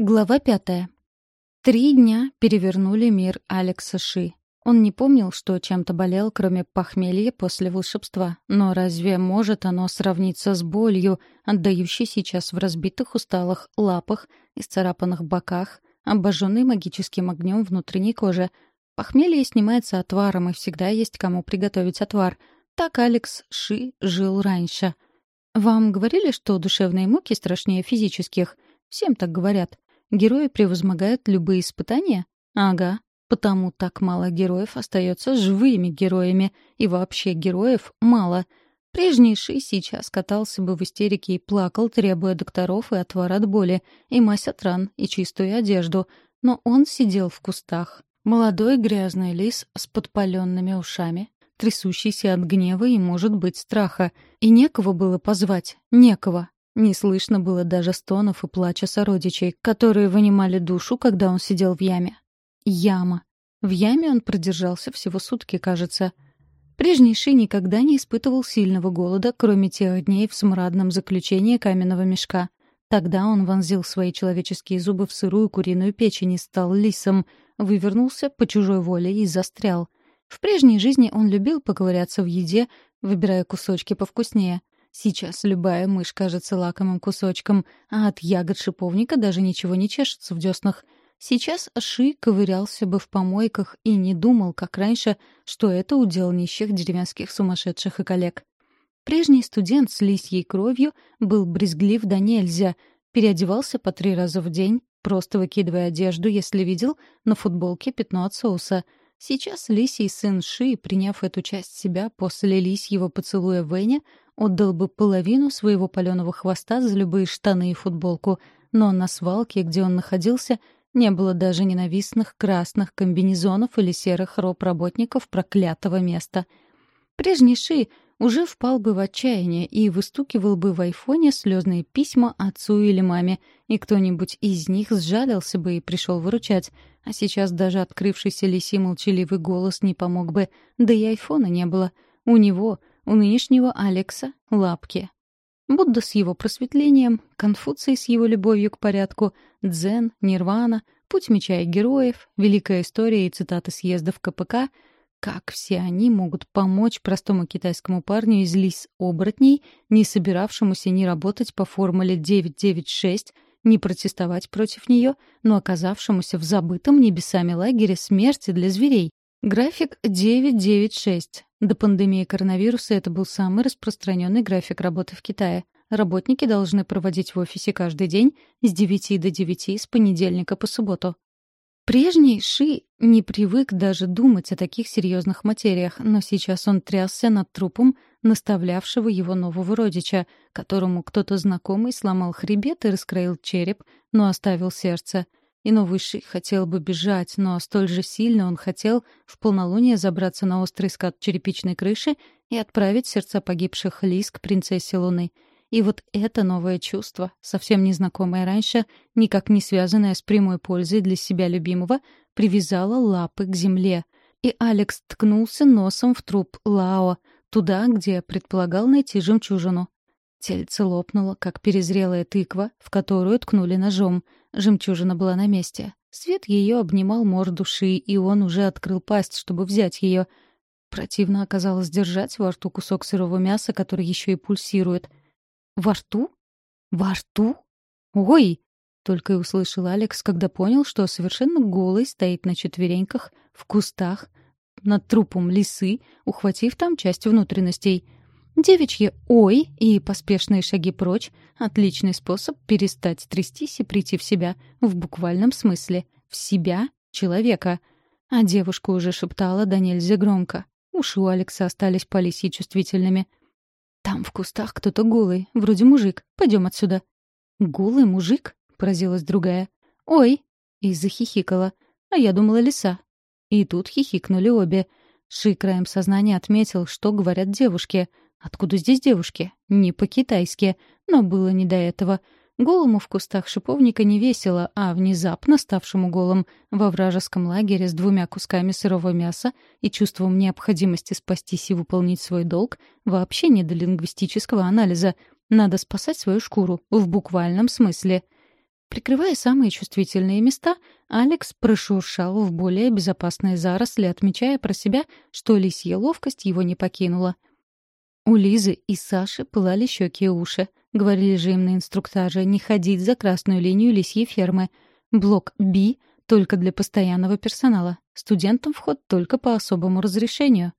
Глава пятая. Три дня перевернули мир Алекса Ши. Он не помнил, что чем-то болел, кроме похмелья после волшебства. Но разве может оно сравниться с болью, отдающей сейчас в разбитых усталых лапах, исцарапанных боках, обожженной магическим огнем внутренней кожи? Похмелье снимается отваром, и всегда есть кому приготовить отвар. Так Алекс Ши жил раньше. «Вам говорили, что душевные муки страшнее физических?» Всем так говорят. Герои превозмогают любые испытания? Ага. Потому так мало героев остается живыми героями. И вообще героев мало. Прежний Ши сейчас катался бы в истерике и плакал, требуя докторов и отвар от боли, и мазь от ран, и чистую одежду. Но он сидел в кустах. Молодой грязный лис с подпаленными ушами, трясущийся от гнева и, может быть, страха. И некого было позвать. Некого. Не слышно было даже стонов и плача сородичей, которые вынимали душу, когда он сидел в яме. Яма. В яме он продержался всего сутки, кажется. Прежний Ши никогда не испытывал сильного голода, кроме тех дней в смрадном заключении каменного мешка. Тогда он вонзил свои человеческие зубы в сырую куриную печень и стал лисом, вывернулся по чужой воле и застрял. В прежней жизни он любил поковыряться в еде, выбирая кусочки повкуснее. Сейчас любая мышь кажется лакомым кусочком, а от ягод шиповника даже ничего не чешется в деснах. Сейчас Ши ковырялся бы в помойках и не думал, как раньше, что это удел нищих деревенских сумасшедших и коллег. Прежний студент с лисьей кровью был брезглив до нельзя, переодевался по три раза в день, просто выкидывая одежду, если видел на футболке пятно от соуса. Сейчас лисий сын Ши, приняв эту часть себя после лисьего поцелуя Вэня, Отдал бы половину своего паленого хвоста за любые штаны и футболку, но на свалке, где он находился, не было даже ненавистных красных комбинезонов или серых роб работников проклятого места. Прежний Ши уже впал бы в отчаяние и выстукивал бы в айфоне слезные письма отцу или маме, и кто-нибудь из них сжалился бы и пришел выручать. А сейчас даже открывшийся лиси молчаливый голос не помог бы, да и айфона не было. У него, у нынешнего Алекса — лапки. Будда с его просветлением, Конфуций с его любовью к порядку, Дзен, Нирвана, Путь меча и героев, Великая история и цитаты съездов КПК — как все они могут помочь простому китайскому парню из лис-оборотней, не собиравшемуся ни работать по формуле 996, не протестовать против нее, но оказавшемуся в забытом небесами лагере смерти для зверей? График 996. До пандемии коронавируса это был самый распространенный график работы в Китае. Работники должны проводить в офисе каждый день с 9 до 9 с понедельника по субботу. Прежний Ши не привык даже думать о таких серьезных материях, но сейчас он трясся над трупом наставлявшего его нового родича, которому кто-то знакомый сломал хребет и раскроил череп, но оставил сердце — и новый Ши хотел бы бежать, но столь же сильно он хотел в полнолуние забраться на острый скат черепичной крыши и отправить сердца погибших лис к принцессе Луны. И вот это новое чувство, совсем незнакомое раньше, никак не связанное с прямой пользой для себя любимого, привязало лапы к земле. И Алекс ткнулся носом в труп Лао, туда, где предполагал найти жемчужину. Тельце лопнуло, как перезрелая тыква, в которую ткнули ножом. Жемчужина была на месте. Свет ее обнимал морду Ши, и он уже открыл пасть, чтобы взять ее. Противно оказалось держать во рту кусок сырого мяса, который еще и пульсирует. «Во рту? Во рту? Ой!» Только и услышал Алекс, когда понял, что совершенно голый стоит на четвереньках, в кустах, над трупом лисы, ухватив там часть внутренностей — Девичье «ой» и поспешные шаги прочь — отличный способ перестать трястись и прийти в себя, в буквальном смысле, в себя человека. А девушка уже шептала да нельзя громко. Уши у Алекса остались по лисьи чувствительными. «Там в кустах кто-то голый, вроде мужик. Пойдем отсюда». «Голый мужик?» — поразилась другая. «Ой!» — и захихикала. А я думала, лиса. И тут хихикнули обе. Ши краем сознания отметил, что говорят девушки — Откуда здесь девушки? Не по-китайски. Но было не до этого. Голому в кустах шиповника не весело, а внезапно ставшему голым во вражеском лагере с двумя кусками сырого мяса и чувством необходимости спастись и выполнить свой долг вообще не до лингвистического анализа. Надо спасать свою шкуру, в буквальном смысле. Прикрывая самые чувствительные места, Алекс прошуршал в более безопасные заросли, отмечая про себя, что лисья ловкость его не покинула. У Лизы и Саши пылали щеки и уши. Говорили же им на инструктаже не ходить за красную линию лисьей фермы. Блок «Би» только для постоянного персонала. Студентам вход только по особому разрешению.